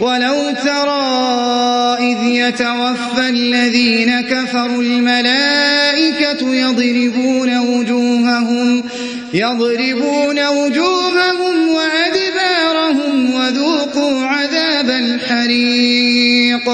ولو ترى إذ يتوفى الذين كفروا الملائكة يضربون وجوههم يضربون وجوههم وأدبارهم وذوقوا عذاب الحريق.